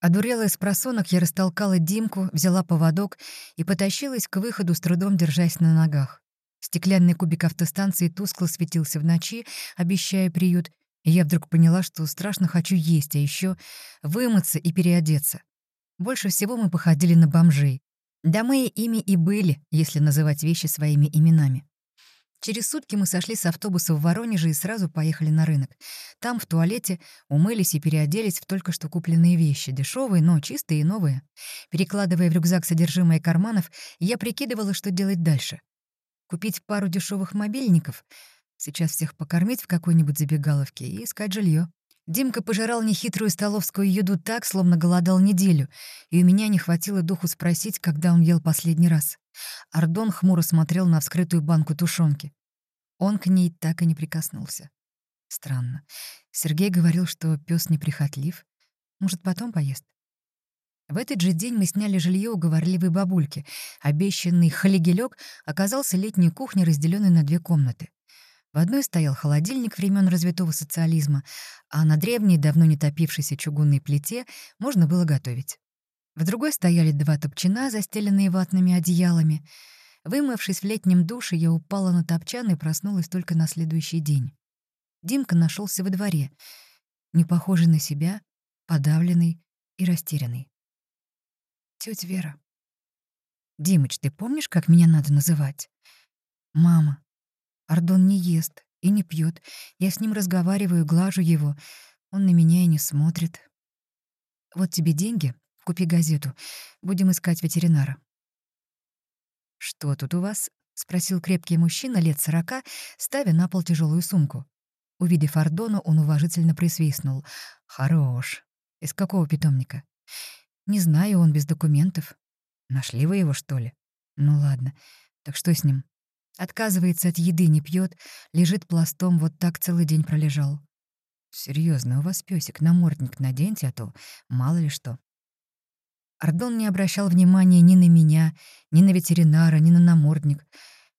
Одурелая с просонок, я растолкала Димку, взяла поводок и потащилась к выходу, с трудом держась на ногах. Стеклянный кубик автостанции тускло светился в ночи, обещая приют, и я вдруг поняла, что страшно хочу есть, а еще вымыться и переодеться. Больше всего мы походили на бомжей. Да мы ими и были, если называть вещи своими именами. Через сутки мы сошли с автобуса в Воронеже и сразу поехали на рынок. Там, в туалете, умылись и переоделись в только что купленные вещи, дешевые, но чистые и новые. Перекладывая в рюкзак содержимое карманов, я прикидывала, что делать дальше. Купить пару дешевых мобильников, сейчас всех покормить в какой-нибудь забегаловке и искать жилье. Димка пожирал нехитрую столовскую еду так, словно голодал неделю, и у меня не хватило духу спросить, когда он ел последний раз. Ардон хмуро смотрел на вскрытую банку тушенки. Он к ней так и не прикоснулся. Странно. Сергей говорил, что пес неприхотлив. Может, потом поест? В этот же день мы сняли жилье у говорливой бабульки. Обещанный халигелёк оказался летней кухней, разделенной на две комнаты. В одной стоял холодильник времен развитого социализма, а на древней, давно не топившейся чугунной плите можно было готовить. В другой стояли два топчина, застеленные ватными одеялами. Вымывшись в летнем душе, я упала на топчан и проснулась только на следующий день. Димка нашелся во дворе, не похожий на себя, подавленный и растерянный. Тетя Вера. «Димыч, ты помнишь, как меня надо называть?» «Мама. Ардон не ест и не пьет. Я с ним разговариваю, глажу его. Он на меня и не смотрит. Вот тебе деньги, Купи газету. Будем искать ветеринара». «Что тут у вас?» — спросил крепкий мужчина лет сорока, ставя на пол тяжелую сумку. Увидев Ардона, он уважительно присвистнул. «Хорош. Из какого питомника?» «Не знаю, он без документов». «Нашли вы его, что ли?» «Ну ладно. Так что с ним?» Отказывается от еды, не пьет, лежит пластом, вот так целый день пролежал. Серьезно, у вас песик, намордник наденьте, а то мало ли что. Ардон не обращал внимания ни на меня, ни на ветеринара, ни на намордник.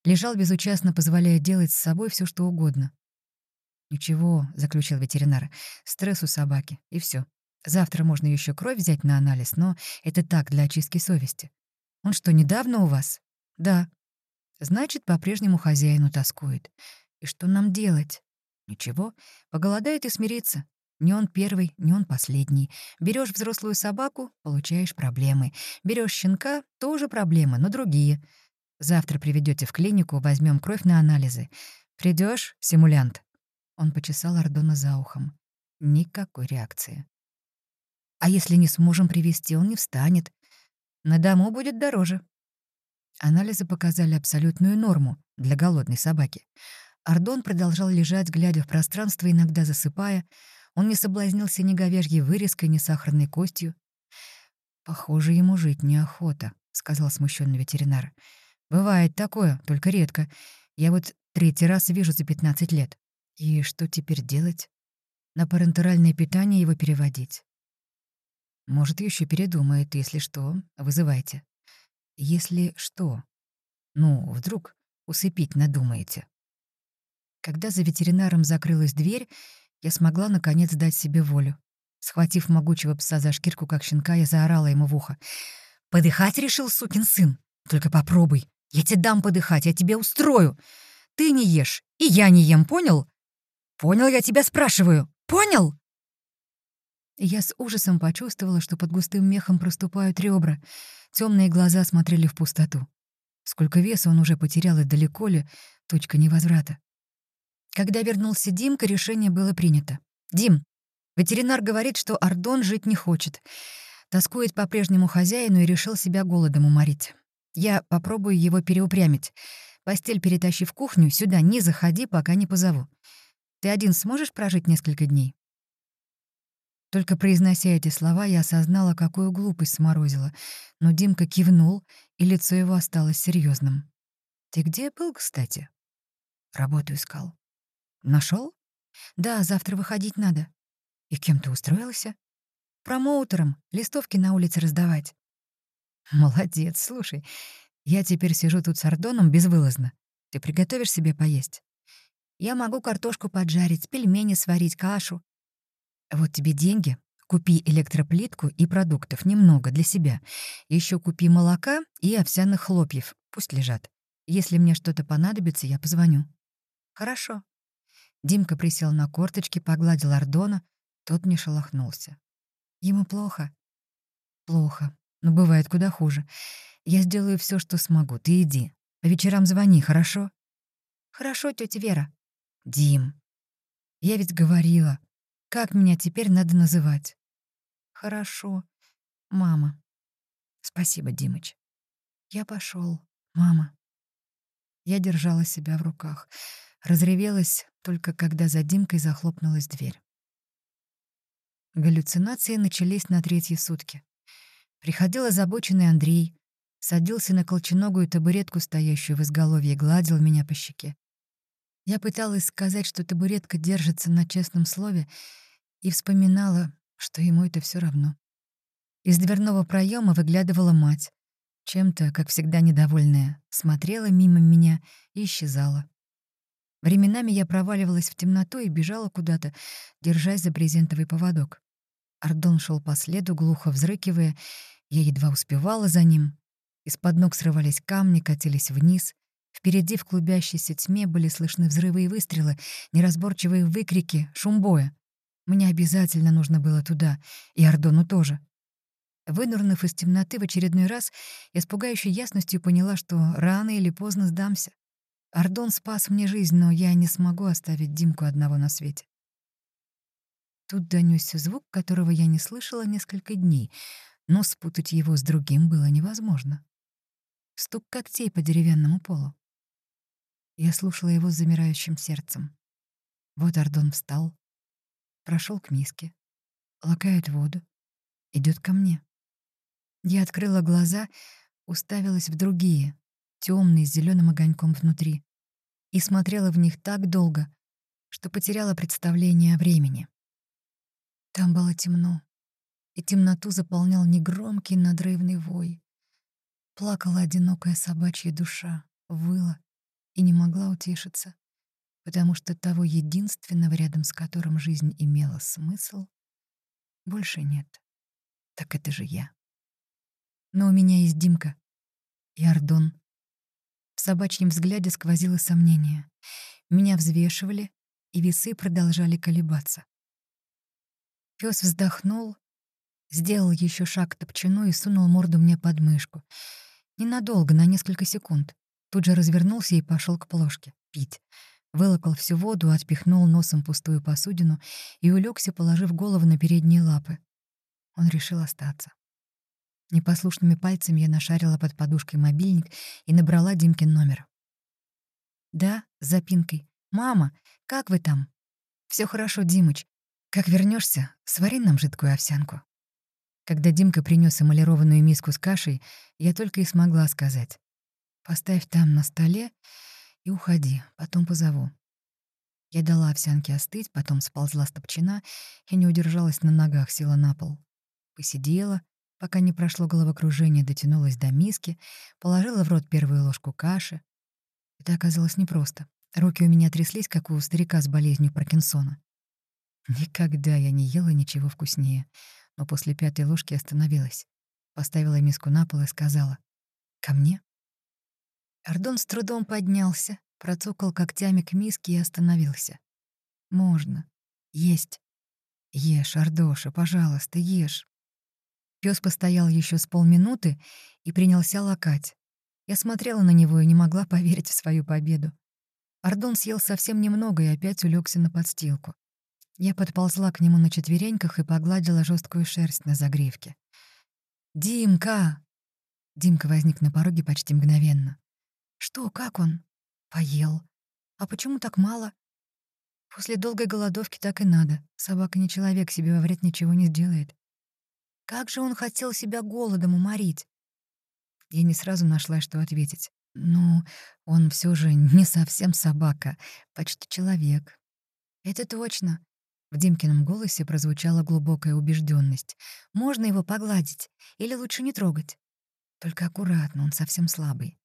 Лежал безучастно, позволяя делать с собой все, что угодно. «Ничего», — заключил ветеринар, — «стресс у собаки, и все. Завтра можно еще кровь взять на анализ, но это так, для очистки совести. Он что, недавно у вас?» «Да». «Значит, по-прежнему хозяину тоскует. И что нам делать?» «Ничего, поголодает и смирится. Не он первый, не он последний. Берешь взрослую собаку — получаешь проблемы. Берешь щенка — тоже проблемы, но другие. Завтра приведете в клинику, возьмем кровь на анализы. Придешь, симулянт?» Он почесал Ардона за ухом. Никакой реакции. «А если не сможем привести, он не встанет. На дому будет дороже». Анализы показали абсолютную норму для голодной собаки. Ардон продолжал лежать, глядя в пространство, иногда засыпая, он не соблазнился ни говяжьей вырезкой, ни сахарной костью. «Похоже, ему жить неохота», — сказал смущенный ветеринар. «Бывает такое, только редко. Я вот третий раз вижу за 15 лет. И что теперь делать? На парентеральное питание его переводить? Может, еще передумает, если что, вызывайте. Если что? Ну, вдруг усыпить надумаете?» Когда за ветеринаром закрылась дверь, я смогла, наконец, дать себе волю. Схватив могучего пса за шкирку, как щенка, я заорала ему в ухо. «Подыхать решил, сукин сын? Только попробуй. Я тебе дам подыхать, я тебе устрою. Ты не ешь, и я не ем, понял? Понял, я тебя спрашиваю. Понял?» Я с ужасом почувствовала, что под густым мехом проступают ребра. Темные глаза смотрели в пустоту. Сколько веса он уже потерял и далеко ли, точка невозврата. Когда вернулся Димка, решение было принято. «Дим, ветеринар говорит, что Ардон жить не хочет. Тоскует по прежнему хозяину и решил себя голодом уморить. Я попробую его переупрямить. Постель перетащи в кухню, сюда не заходи, пока не позову. Ты один сможешь прожить несколько дней?» Только произнося эти слова, я осознала, какую глупость сморозила. Но Димка кивнул, и лицо его осталось серьезным. «Ты где был, кстати?» «Работу искал». Нашел? Да, завтра выходить надо. И кем ты устроился? Промоутером, листовки на улице раздавать. Молодец, слушай. Я теперь сижу тут с Ардоном безвылазно. Ты приготовишь себе поесть? Я могу картошку поджарить, пельмени сварить, кашу. Вот тебе деньги. Купи электроплитку и продуктов, немного, для себя. Еще купи молока и овсяных хлопьев, пусть лежат. Если мне что-то понадобится, я позвоню». «Хорошо». Димка присел на корточки, погладил Ардона, тот не шелохнулся. «Ему плохо?» «Плохо, но бывает куда хуже. Я сделаю все, что смогу, ты иди. По вечерам звони, хорошо?» «Хорошо, тетя Вера». «Дим, я ведь говорила, как меня теперь надо называть?» «Хорошо, мама». «Спасибо, Димыч». «Я пошел, мама». Я держала себя в руках. Разревелась только когда за Димкой захлопнулась дверь. Галлюцинации начались на третьи сутки. Приходил озабоченный Андрей, садился на колченогую табуретку, стоящую в изголовье, гладил меня по щеке. Я пыталась сказать, что табуретка держится на честном слове, и вспоминала, что ему это все равно. Из дверного проема выглядывала мать, чем-то, как всегда, недовольная, смотрела мимо меня и исчезала. Временами я проваливалась в темноту и бежала куда-то, держась за брезентовый поводок. Ардон шел по следу, глухо взрыкивая, я едва успевала за ним. Из-под ног срывались камни, катились вниз. Впереди в клубящейся тьме были слышны взрывы и выстрелы, неразборчивые выкрики, шум боя. Мне обязательно нужно было туда, и Ардону тоже. Вынурнув из темноты в очередной раз, я с пугающей ясностью поняла, что рано или поздно сдамся. Ардон спас мне жизнь, но я не смогу оставить Димку одного на свете. Тут донёсся звук, которого я не слышала несколько дней, но спутать его с другим было невозможно. Стук когтей по деревянному полу. Я слушала его с замирающим сердцем. Вот Ардон встал, прошел к миске, лакает воду, идет ко мне. Я открыла глаза, уставилась в другие, темные, с зеленым огоньком внутри, и смотрела в них так долго, что потеряла представление о времени. Там было темно, и темноту заполнял негромкий надрывный вой. Плакала одинокая собачья душа, выла и не могла утешиться, потому что того единственного, рядом с которым жизнь имела смысл, больше нет. Так это же я. Но у меня есть Димка и Ардон, в собачьем взгляде сквозило сомнение. Меня взвешивали, и весы продолжали колебаться. Пёс вздохнул, сделал еще шаг к топчину и сунул морду мне под мышку. Ненадолго, на несколько секунд. Тут же развернулся и пошел к плошке. Пить. Вылокал всю воду, отпихнул носом пустую посудину и улегся, положив голову на передние лапы. Он решил остаться. Непослушными пальцами я нашарила под подушкой мобильник и набрала Димкин номер. «Да, с запинкой. Мама, как вы там?» Все хорошо, Димыч. Как вернешься, свари нам жидкую овсянку». Когда Димка принес эмалированную миску с кашей, я только и смогла сказать. «Поставь там на столе и уходи, потом позову». Я дала овсянке остыть, потом сползла с топчина и не удержалась на ногах, села на пол. Посидела, Пока не прошло головокружение, дотянулась до миски, положила в рот первую ложку каши. Это оказалось непросто. Руки у меня тряслись, как у старика с болезнью Паркинсона. Никогда я не ела ничего вкуснее, но после пятой ложки остановилась. Поставила миску на пол и сказала «Ко мне?». Ардон с трудом поднялся, процокал когтями к миске и остановился. «Можно. Есть. Ешь, Ардоша, пожалуйста, ешь». Пёс постоял еще с полминуты и принялся лакать. Я смотрела на него и не могла поверить в свою победу. Ардон съел совсем немного и опять улегся на подстилку. Я подползла к нему на четвереньках и погладила жесткую шерсть на загривке. «Димка!» Димка возник на пороге почти мгновенно. «Что, как он?» «Поел. А почему так мало?» «После долгой голодовки так и надо. Собака не человек, себе во вред ничего не сделает. Как же он хотел себя голодом уморить? Я не сразу нашла, что ответить. Ну, он все же не совсем собака, почти человек. Это точно. В Димкином голосе прозвучала глубокая убежденность. Можно его погладить или лучше не трогать. Только аккуратно, он совсем слабый.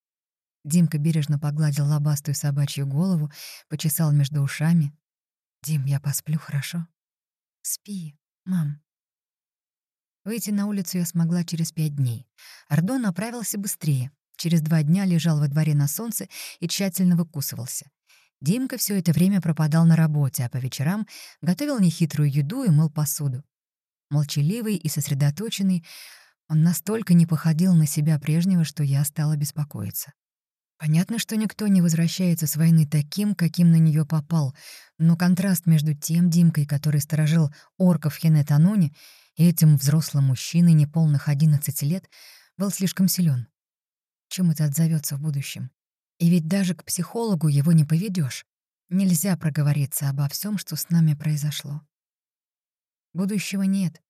Димка бережно погладил лобастую собачью голову, почесал между ушами. «Дим, я посплю, хорошо?» «Спи, мам», Выйти на улицу я смогла через пять дней. Ардон направился быстрее. Через два дня лежал во дворе на солнце и тщательно выкусывался. Димка все это время пропадал на работе, а по вечерам готовил нехитрую еду и мыл посуду. Молчаливый и сосредоточенный, он настолько не походил на себя прежнего, что я стала беспокоиться. Понятно, что никто не возвращается с войны таким, каким на нее попал, но контраст между тем Димкой, который сторожил орков Хенет-Аноне, и этим взрослым мужчиной неполных 11 лет был слишком силен. Чем это отзовется в будущем? И ведь даже к психологу его не поведешь. Нельзя проговориться обо всем, что с нами произошло. Будущего нет.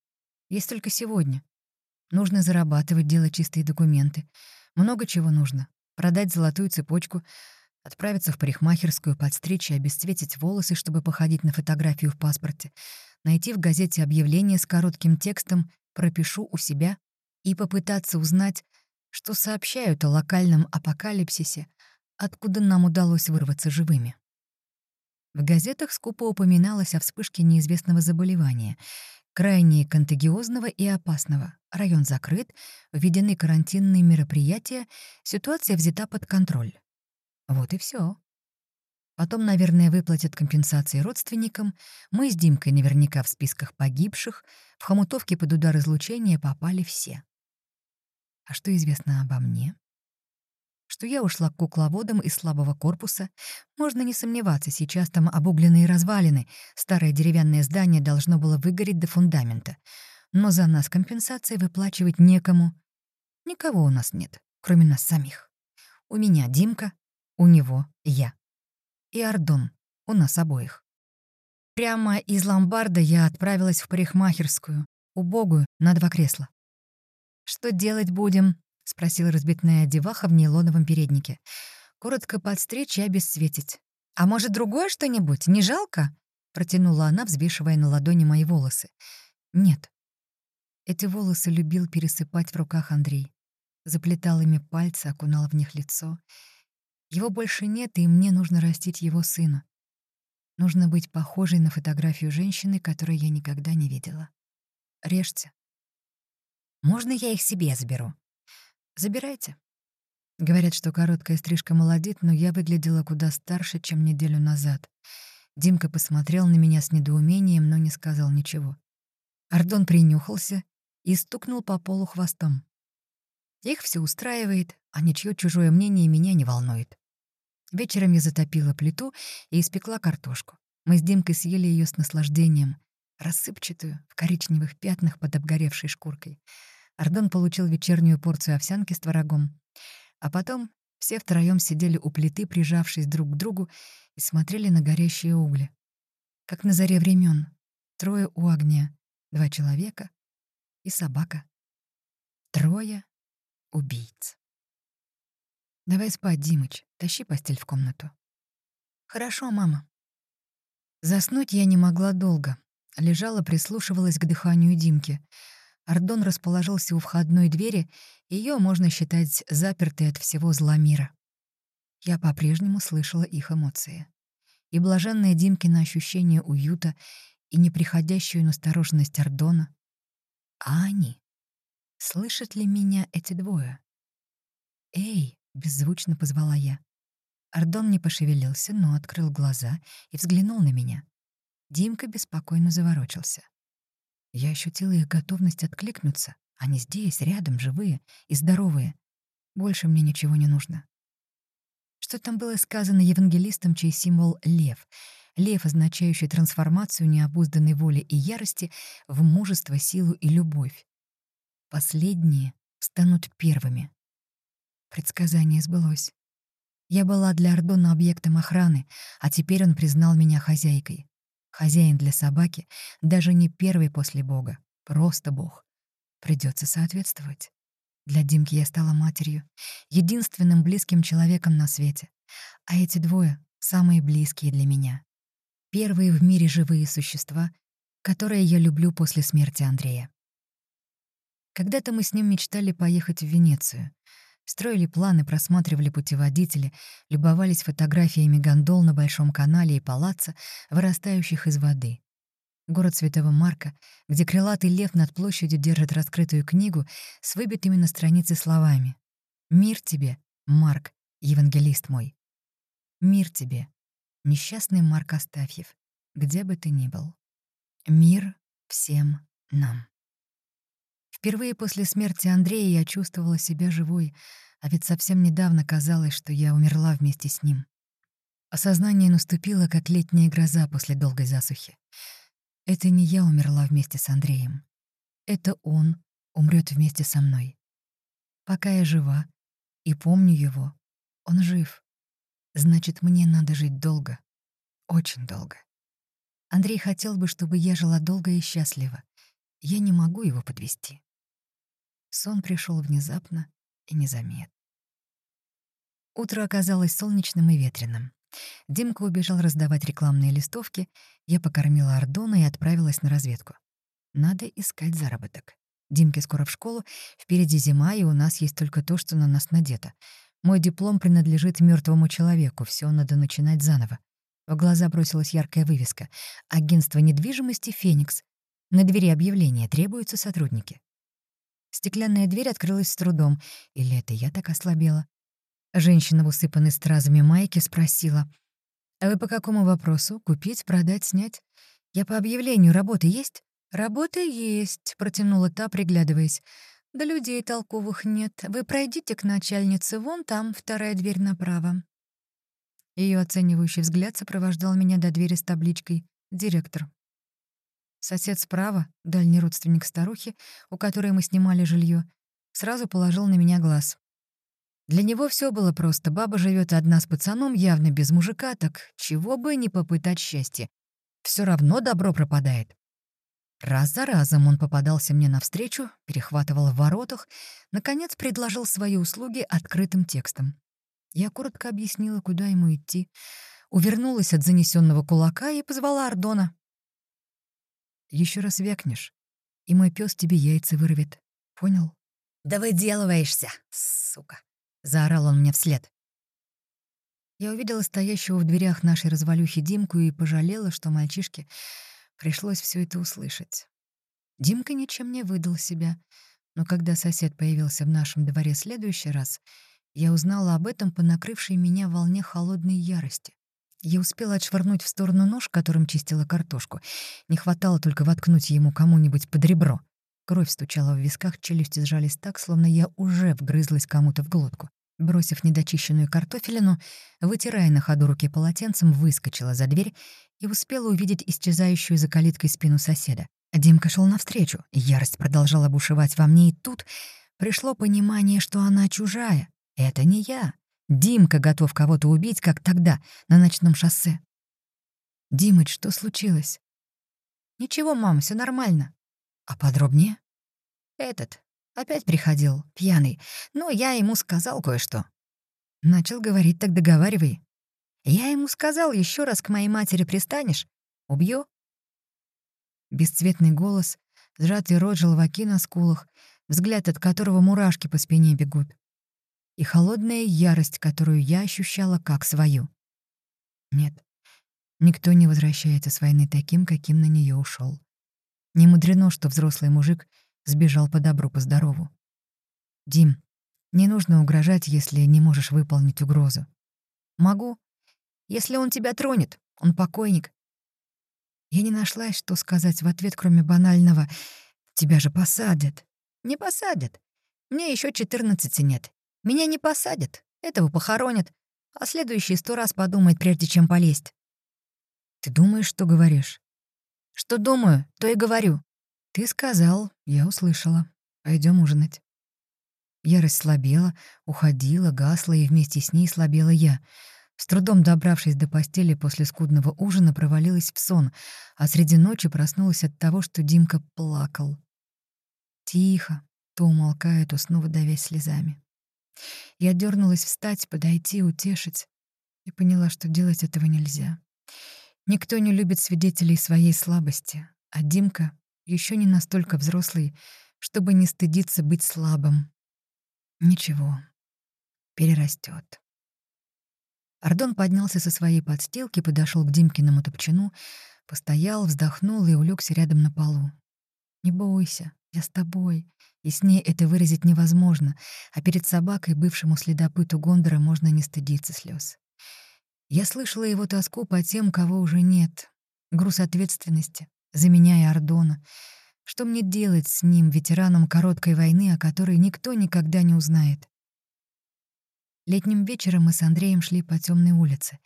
Есть только сегодня. Нужно зарабатывать, делать чистые документы. Много чего нужно. Продать золотую цепочку, отправиться в парикмахерскую, подстричь и обесцветить волосы, чтобы походить на фотографию в паспорте, найти в газете объявление с коротким текстом «Пропишу у себя» и попытаться узнать, что сообщают о локальном апокалипсисе, откуда нам удалось вырваться живыми. В газетах скупо упоминалось о вспышке неизвестного заболевания, крайне контагиозного и опасного. Район закрыт, введены карантинные мероприятия, ситуация взята под контроль. Вот и все. Потом, наверное, выплатят компенсации родственникам. Мы с Димкой наверняка в списках погибших. В хомутовке под удар излучения попали все. А что известно обо мне? Что я ушла к кукловодам из слабого корпуса. Можно не сомневаться, сейчас там обугленные развалины. Старое деревянное здание должно было выгореть до фундамента. Но за нас компенсации выплачивать некому. Никого у нас нет, кроме нас самих. У меня Димка, у него я и Ардон. У нас обоих. Прямо из ломбарда я отправилась в парикмахерскую, убогую, на два кресла. «Что делать будем?» — спросила разбитная деваха в нейлоновом переднике. «Коротко подстричь и обесцветить. А может, другое что-нибудь? Не жалко?» — протянула она, взвешивая на ладони мои волосы. «Нет». Эти волосы любил пересыпать в руках Андрей. Заплетал ими пальцы, окунал в них лицо — его больше нет, и мне нужно растить его сына. Нужно быть похожей на фотографию женщины, которую я никогда не видела. Режьте. Можно я их себе заберу? Забирайте. Говорят, что короткая стрижка молодит, но я выглядела куда старше, чем неделю назад. Димка посмотрел на меня с недоумением, но не сказал ничего. Ардон принюхался и стукнул по полу хвостом. Их все устраивает, а ничье чужое мнение меня не волнует. Вечером я затопила плиту и испекла картошку. Мы с Димкой съели ее с наслаждением, рассыпчатую, в коричневых пятнах под обгоревшей шкуркой. Ардон получил вечернюю порцию овсянки с творогом. А потом все втроем сидели у плиты, прижавшись друг к другу, и смотрели на горящие угли. Как на заре времен. Трое у огня, два человека и собака. Трое убийц. «Давай спать, Димыч. Тащи постель в комнату». «Хорошо, мама». Заснуть я не могла долго. Лежала, прислушивалась к дыханию Димки. Ардон расположился у входной двери, ее можно считать запертой от всего зла мира. Я по-прежнему слышала их эмоции. И блаженное Димкино ощущение уюта, и неприходящую настороженность Ардона. А они? Слышат ли меня эти двое? «Эй!» — беззвучно позвала я. Ардон не пошевелился, но открыл глаза и взглянул на меня. Димка беспокойно заворочился. Я ощутила их готовность откликнуться. Они здесь, рядом, живые и здоровые. Больше мне ничего не нужно. Что там было сказано евангелистом, чей символ — лев? Лев, означающий трансформацию необузданной воли и ярости в мужество, силу и любовь. Последние станут первыми. Предсказание сбылось. Я была для Ордона объектом охраны, а теперь он признал меня хозяйкой. Хозяин для собаки даже не первый после Бога, просто Бог. Придется соответствовать. Для Димки я стала матерью, единственным близким человеком на свете. А эти двое — самые близкие для меня. Первые в мире живые существа, которые я люблю после смерти Андрея. Когда-то мы с ним мечтали поехать в Венецию. Строили планы, просматривали путеводители, любовались фотографиями гондол на Большом канале и палаца, вырастающих из воды. Город Святого Марка, где крылатый лев над площадью держит раскрытую книгу с выбитыми на странице словами. «Мир тебе, Марк, евангелист мой! Мир тебе, несчастный Марк Астафьев, где бы ты ни был! Мир всем нам!» Впервые после смерти Андрея я чувствовала себя живой, а ведь совсем недавно казалось, что я умерла вместе с ним. Осознание наступило, как летняя гроза после долгой засухи. Это не я умерла вместе с Андреем. Это он умрет вместе со мной. Пока я жива и помню его, он жив. Значит, мне надо жить долго. Очень долго. Андрей хотел бы, чтобы я жила долго и счастливо. Я не могу его подвести. Сон пришел внезапно и незаметно. Утро оказалось солнечным и ветреным. Димка убежал раздавать рекламные листовки, я покормила Ордона и отправилась на разведку. Надо искать заработок. Димке скоро в школу, впереди зима, и у нас есть только то, что на нас надето. Мой диплом принадлежит мертвому человеку, все надо начинать заново. В глаза бросилась яркая вывеска. Агентство недвижимости «Феникс». На двери объявления требуются сотрудники. Стеклянная дверь открылась с трудом. Или это я так ослабела? Женщина в усыпанной стразами майке спросила. «А вы по какому вопросу? Купить, продать, снять? Я по объявлению. Работа есть?» «Работа есть», — протянула та, приглядываясь. «Да людей толковых нет. Вы пройдите к начальнице. Вон там вторая дверь направо». Ее оценивающий взгляд сопровождал меня до двери с табличкой «Директор». Сосед справа, дальний родственник старухи, у которой мы снимали жилье, сразу положил на меня глаз. Для него все было просто. Баба живет одна с пацаном, явно без мужика, так чего бы не попытать счастье. Все равно добро пропадает. Раз за разом он попадался мне навстречу, перехватывал в воротах, наконец предложил свои услуги открытым текстом. Я коротко объяснила, куда ему идти, увернулась от занесенного кулака и позвала Ардона. Еще раз вякнешь, и мой пес тебе яйца вырвет. Понял? Да выделываешься, сука заорал он мне вслед. Я увидела стоящего в дверях нашей развалюхи Димку и пожалела, что мальчишке пришлось все это услышать. Димка ничем не выдал себя, но когда сосед появился в нашем дворе следующий раз, я узнала об этом по накрывшей меня волне холодной ярости. Я успела отшвырнуть в сторону нож, которым чистила картошку. Не хватало только воткнуть ему кому-нибудь под ребро. Кровь стучала в висках, челюсти сжались так, словно я уже вгрызлась кому-то в глотку. Бросив недочищенную картофелину, вытирая на ходу руки полотенцем, выскочила за дверь и успела увидеть исчезающую за калиткой спину соседа. Димка шел навстречу, ярость продолжала бушевать во мне, и тут пришло понимание, что она чужая. Это не я. Димка готов кого-то убить, как тогда, на ночном шоссе. «Димыч, что случилось?» «Ничего, мам, все нормально». «А подробнее?» «Этот, Опять приходил, пьяный. Но я ему сказал кое-что. Начал говорить, так договаривай. Я ему сказал, еще раз к моей матери пристанешь, убью. Бесцветный голос, сжатый рот, желваки на скулах, взгляд от которого мурашки по спине бегут. И холодная ярость, которую я ощущала как свою. Нет, никто не возвращается с войны таким, каким на нее ушел. Не мудрено, что взрослый мужик — Сбежал по добру, по здорову. «Дим, не нужно угрожать, если не можешь выполнить угрозу». «Могу. Если он тебя тронет, он покойник». Я не нашла, что сказать в ответ, кроме банального «Тебя же посадят». «Не посадят. Мне еще четырнадцати нет. Меня не посадят. Этого похоронят. А следующий сто раз подумает, прежде чем полезть». «Ты думаешь, что говоришь?» «Что думаю, то и говорю. «Ты сказал, я услышала. Пойдем ужинать». Ярость слабела, уходила, гасла, и вместе с ней слабела я. С трудом добравшись до постели после скудного ужина, провалилась в сон, а среди ночи проснулась от того, что Димка плакал. Тихо, то умолкая, то снова давясь слезами. Я дернулась встать, подойти, утешить, и поняла, что делать этого нельзя. Никто не любит свидетелей своей слабости, а Димка еще не настолько взрослый, чтобы не стыдиться быть слабым. Ничего, перерастет. Ардон поднялся со своей подстилки, подошел к Димкиному топчину, постоял, вздохнул и улегся рядом на полу. «Не бойся, я с тобой». И с ней это выразить невозможно, а перед собакой, бывшему следопыту Гондора, можно не стыдиться слез. Я слышала его тоску по тем, кого уже нет. Груз ответственности, заменяя Ардона. Что мне делать с ним, ветераном короткой войны, о которой никто никогда не узнает? Летним вечером мы с Андреем шли по темной улице.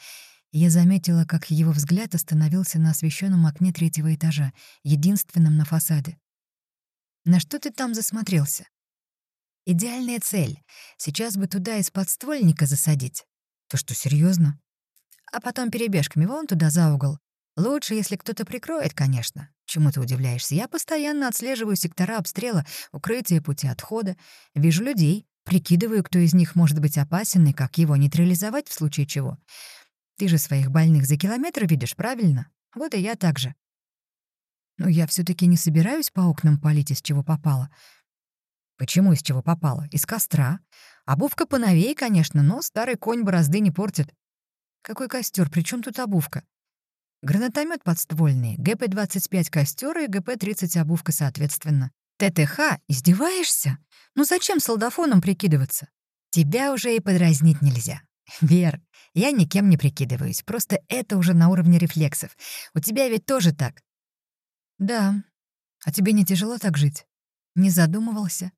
Я заметила, как его взгляд остановился на освещенном окне третьего этажа, единственном на фасаде. «На что ты там засмотрелся?» «Идеальная цель. Сейчас бы туда из подствольника засадить». «То что, серьезно? «А потом перебежками вон туда за угол. Лучше, если кто-то прикроет, конечно. Чему ты удивляешься? Я постоянно отслеживаю сектора обстрела, укрытия, пути отхода. Вижу людей, Прикидываю, кто из них может быть опасен и как его нейтрализовать в случае чего. Ты же своих больных за километр видишь, правильно? Вот и я так же. Но я все таки не собираюсь по окнам палить, из чего попало. Почему из чего попало? Из костра. Обувка поновее, конечно, но старый конь борозды не портит. Какой костер? При чем тут обувка? Гранатомет подствольный, ГП-25 костер и ГП-30 обувка соответственно. ТТХ? Издеваешься? Ну зачем солдафоном прикидываться? Тебя уже и подразнить нельзя. Вер, я никем не прикидываюсь, просто это уже на уровне рефлексов. У тебя ведь тоже так. Да. А тебе не тяжело так жить? Не задумывался?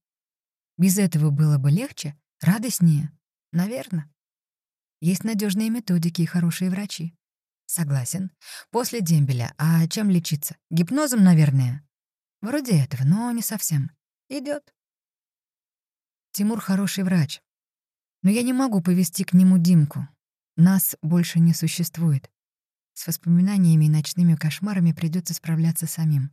Без этого было бы легче, радостнее? Наверное. Есть надежные методики и хорошие врачи. Согласен. После дембеля. А чем лечиться? Гипнозом, наверное. Вроде этого, но не совсем. Идет. Тимур хороший врач. Но я не могу повести к нему Димку. Нас больше не существует. С воспоминаниями и ночными кошмарами придется справляться самим.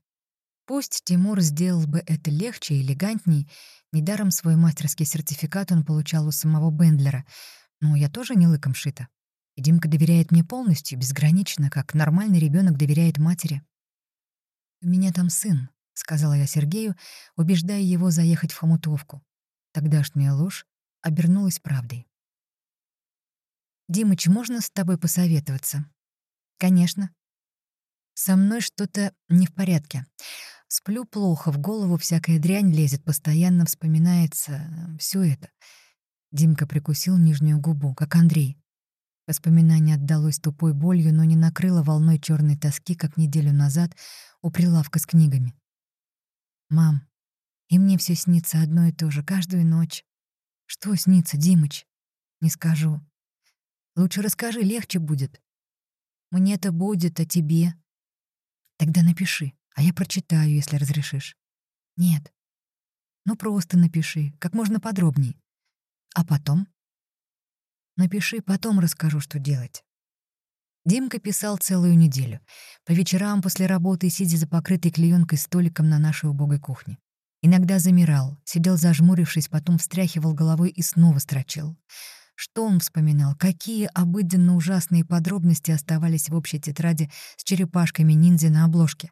Пусть Тимур сделал бы это легче и элегантней, недаром свой мастерский сертификат он получал у самого Бендлера, но я тоже не лыком шита. И Димка доверяет мне полностью, безгранично, как нормальный ребенок доверяет матери. У меня там сын, — сказала я Сергею, убеждая его заехать в хомутовку. Тогдашняя ложь обернулась правдой. «Димыч, можно с тобой посоветоваться?» «Конечно». «Со мной что-то не в порядке. Сплю плохо, в голову всякая дрянь лезет, постоянно вспоминается все это». Димка прикусил нижнюю губу, как Андрей. Воспоминание отдалось тупой болью, но не накрыло волной черной тоски, как неделю назад у прилавка с книгами. «Мам, и мне все снится одно и то же, каждую ночь. Что снится, Димыч? Не скажу. Лучше расскажи, легче будет. Мне это будет, а тебе? Тогда напиши, а я прочитаю, если разрешишь. Нет. Ну просто напиши, как можно подробнее. А потом? Напиши, потом расскажу, что делать. Димка писал целую неделю. По вечерам после работы, сидя за покрытой клеенкой столиком на нашей убогой кухне. Иногда замирал, сидел зажмурившись, потом встряхивал головой и снова строчил. Что он вспоминал? Какие обыденно ужасные подробности оставались в общей тетради с черепашками ниндзя на обложке?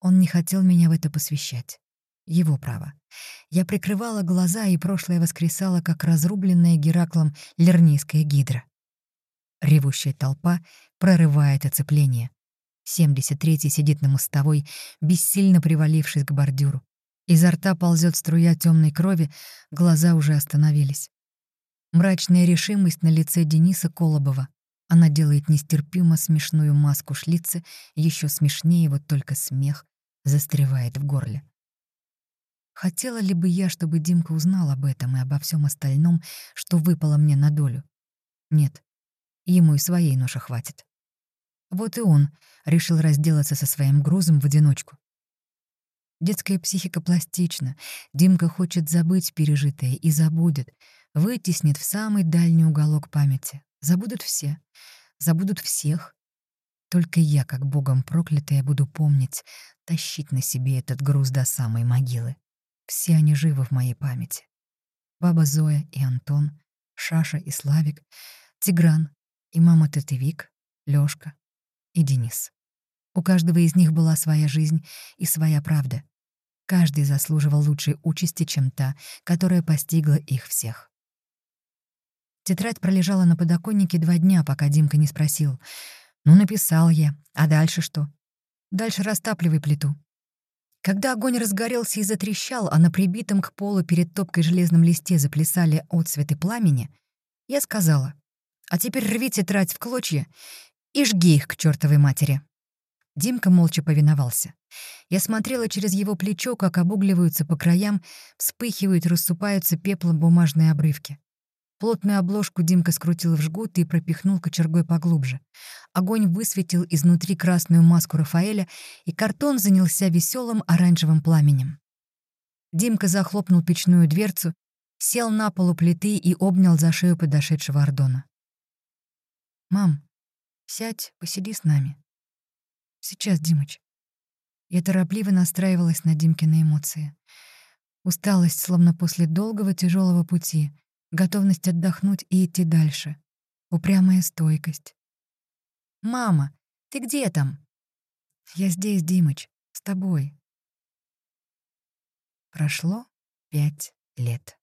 Он не хотел меня в это посвящать. Его право. Я прикрывала глаза, и прошлое воскресало, как разрубленная Гераклом лернейская гидра. Ревущая толпа прорывает оцепление. 73-й сидит на мостовой, бессильно привалившись к бордюру. Изо рта ползет струя темной крови, глаза уже остановились. Мрачная решимость на лице Дениса Колобова. Она делает нестерпимо смешную маску шлицы, еще смешнее вот только смех застревает в горле. Хотела ли бы я, чтобы Димка узнал об этом и обо всем остальном, что выпало мне на долю? Нет, Ему и своей ноши хватит. Вот и он решил разделаться со своим грузом в одиночку. Детская психика пластична. Димка хочет забыть пережитое и забудет. Вытеснит в самый дальний уголок памяти. Забудут все. Забудут всех. Только я, как богом проклятая, буду помнить, тащить на себе этот груз до самой могилы. Все они живы в моей памяти. Баба Зоя и Антон, Шаша и Славик, Тигран, и мама Тетевик, Лёшка и Денис. У каждого из них была своя жизнь и своя правда. Каждый заслуживал лучшей участи, чем та, которая постигла их всех. Тетрадь пролежала на подоконнике два дня, пока Димка не спросил. «Ну, написал я. А дальше что?» «Дальше растапливай плиту». Когда огонь разгорелся и затрещал, а на прибитом к полу перед топкой железном листе заплясали отцветы пламени, я сказала, «А теперь рви тетрадь в клочья и жги их к чертовой матери». Димка молча повиновался. Я смотрела через его плечо, как обугливаются по краям, вспыхивают, рассыпаются пеплом бумажные обрывки. Плотную обложку Димка скрутил в жгут и пропихнул кочергой поглубже. Огонь высветил изнутри красную маску Рафаэля, и картон занялся веселым оранжевым пламенем. Димка захлопнул печную дверцу, сел на полу плиты и обнял за шею подошедшего Ордона. «Мам, сядь, посиди с нами». «Сейчас, Димыч». Я торопливо настраивалась на Димкины эмоции. Усталость, словно после долгого тяжелого пути — готовность отдохнуть и идти дальше, упрямая стойкость. «Мама, ты где там?» «Я здесь, Димыч, с тобой». Прошло пять лет.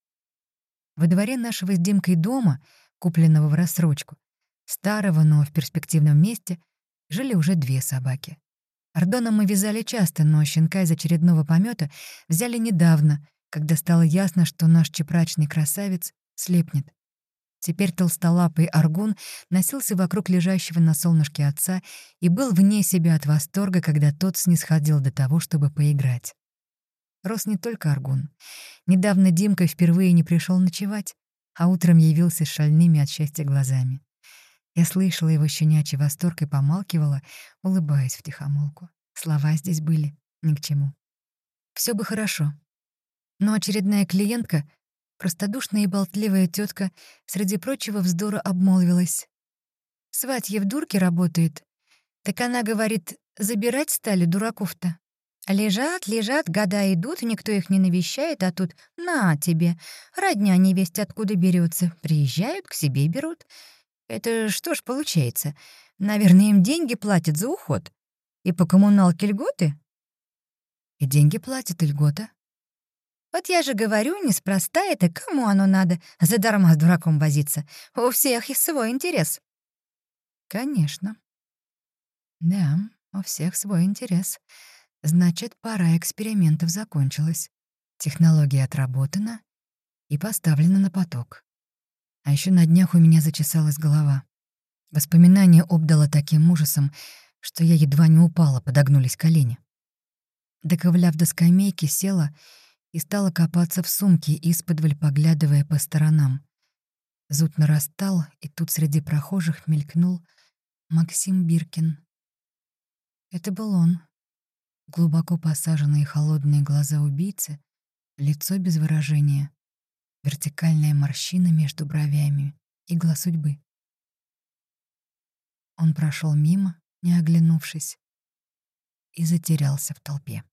Во дворе нашего с Димкой дома, купленного в рассрочку, старого, но в перспективном месте, жили уже две собаки. Ордона мы вязали часто, но щенка из очередного помета взяли недавно, когда стало ясно, что наш чепрачный красавец слепнет. Теперь толстолапый аргун носился вокруг лежащего на солнышке отца и был вне себя от восторга, когда тот снисходил до того, чтобы поиграть. Рос не только аргун. Недавно Димка впервые не пришел ночевать, а утром явился с шальными от счастья глазами. Я слышала его щенячий восторг и помалкивала, улыбаясь втихомолку. Слова здесь были ни к чему. Все бы хорошо. Но очередная клиентка Простодушная и болтливая тетка среди прочего вздора обмолвилась. «Сватья в дурке работает. Так она говорит, забирать стали дураков-то. Лежат, лежат, года идут, никто их не навещает, а тут «на тебе». Родня невесть откуда берется, Приезжают, к себе берут. Это что ж получается? Наверное, им деньги платят за уход. И по коммуналке льготы? И деньги платят, и льгота. Вот я же говорю, неспроста это, кому оно надо, задарма с дураком возиться. У всех есть свой интерес. Конечно. Да, у всех свой интерес. Значит, пора экспериментов закончилась. Технология отработана и поставлена на поток. А еще на днях у меня зачесалась голова. Воспоминание обдало таким ужасом, что я едва не упала, подогнулись колени. Доковыляв до скамейки, села — и стала копаться в сумке, исподволь поглядывая по сторонам. Зуд нарастал, и тут среди прохожих мелькнул Максим Биркин. Это был он. Глубоко посаженные холодные глаза убийцы, лицо без выражения, вертикальная морщина между бровями, игла судьбы. Он прошел мимо, не оглянувшись, и затерялся в толпе.